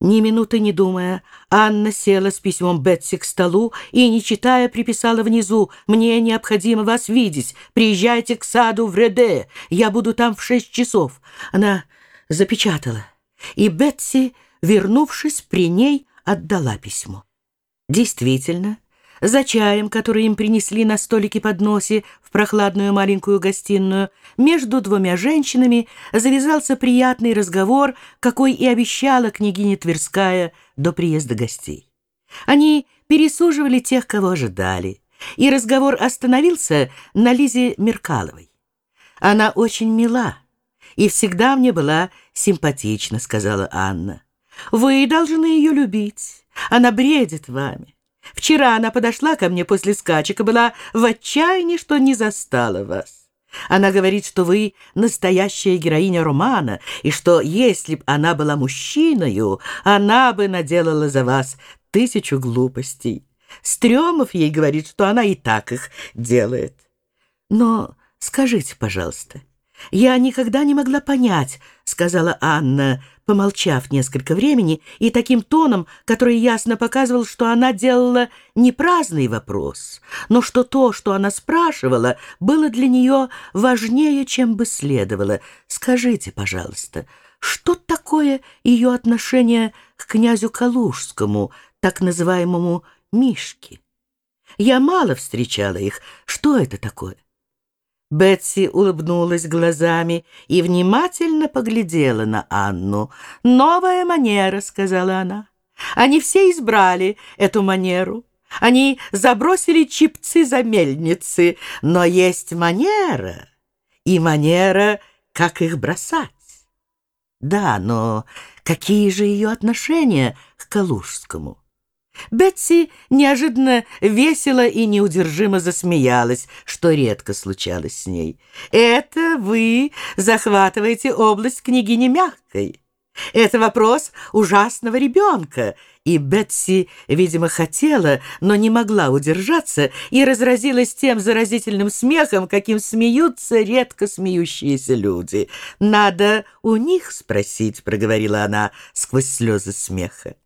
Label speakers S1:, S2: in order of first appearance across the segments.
S1: Ни минуты не думая, Анна села с письмом Бетси к столу и, не читая, приписала внизу «Мне необходимо вас видеть. Приезжайте к саду в Реде. Я буду там в шесть часов». Она запечатала, и Бетси, вернувшись при ней, отдала письмо. Действительно, за чаем, который им принесли на столике подносе в прохладную маленькую гостиную, между двумя женщинами завязался приятный разговор, какой и обещала княгиня Тверская до приезда гостей. Они пересуживали тех, кого ожидали, и разговор остановился на Лизе Меркаловой. «Она очень мила и всегда мне была симпатична», — сказала Анна. «Вы должны ее любить, она бредит вами». Вчера она подошла ко мне после скачек и была в отчаянии, что не застала вас. Она говорит, что вы настоящая героиня романа, и что если б она была мужчиною, она бы наделала за вас тысячу глупостей. Стрёмов ей говорит, что она и так их делает. Но скажите, пожалуйста, «Я никогда не могла понять», — сказала Анна, помолчав несколько времени и таким тоном, который ясно показывал, что она делала не праздный вопрос, но что то, что она спрашивала, было для нее важнее, чем бы следовало. «Скажите, пожалуйста, что такое ее отношение к князю Калужскому, так называемому Мишке? Я мало встречала их. Что это такое?» Бетси улыбнулась глазами и внимательно поглядела на Анну. «Новая манера», — сказала она. «Они все избрали эту манеру. Они забросили чипцы за мельницы, но есть манера, и манера, как их бросать. Да, но какие же ее отношения к Калужскому?» Бетси неожиданно весело и неудержимо засмеялась, что редко случалось с ней. «Это вы захватываете область княгини Мягкой. Это вопрос ужасного ребенка». И Бетси, видимо, хотела, но не могла удержаться и разразилась тем заразительным смехом, каким смеются редко смеющиеся люди. «Надо у них спросить», — проговорила она сквозь слезы смеха.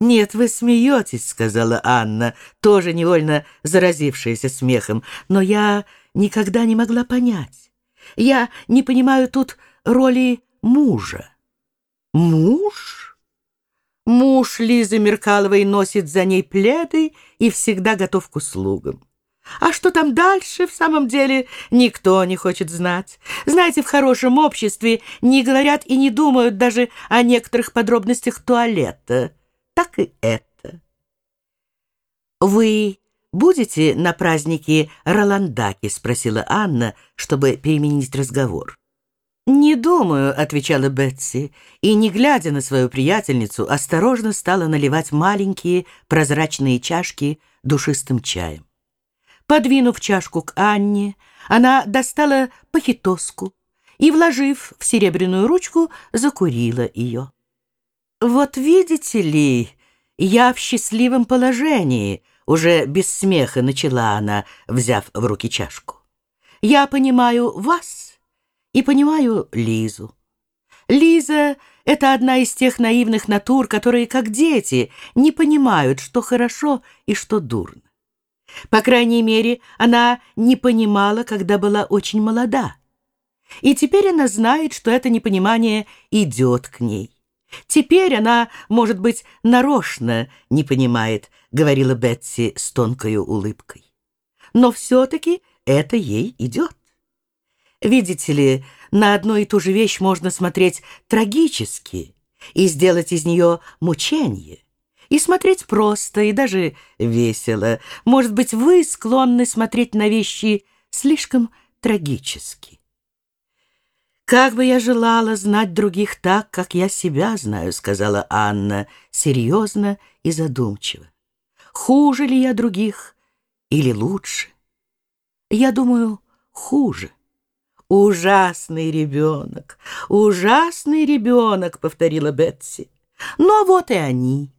S1: «Нет, вы смеетесь», — сказала Анна, тоже невольно заразившаяся смехом, «но я никогда не могла понять. Я не понимаю тут роли мужа». «Муж?» Муж Лизы Меркаловой носит за ней пледы и всегда готов к услугам. А что там дальше, в самом деле, никто не хочет знать. Знаете, в хорошем обществе не говорят и не думают даже о некоторых подробностях туалета так и это. «Вы будете на празднике Роландаки?» — спросила Анна, чтобы переменить разговор. «Не думаю», — отвечала Бетси, и, не глядя на свою приятельницу, осторожно стала наливать маленькие прозрачные чашки душистым чаем. Подвинув чашку к Анне, она достала похитоску и, вложив в серебряную ручку, закурила ее. «Вот видите ли, я в счастливом положении», — уже без смеха начала она, взяв в руки чашку. «Я понимаю вас и понимаю Лизу. Лиза — это одна из тех наивных натур, которые, как дети, не понимают, что хорошо и что дурно. По крайней мере, она не понимала, когда была очень молода. И теперь она знает, что это непонимание идет к ней. Теперь она, может быть, нарочно не понимает, говорила Бетси с тонкой улыбкой. Но все-таки это ей идет. Видите ли, на одну и ту же вещь можно смотреть трагически и сделать из нее мучение. И смотреть просто, и даже весело. Может быть, вы склонны смотреть на вещи слишком трагически. «Как бы я желала знать других так, как я себя знаю», — сказала Анна, серьезно и задумчиво. «Хуже ли я других или лучше?» «Я думаю, хуже». «Ужасный ребенок, ужасный ребенок», — повторила Бетси. «Но вот и они».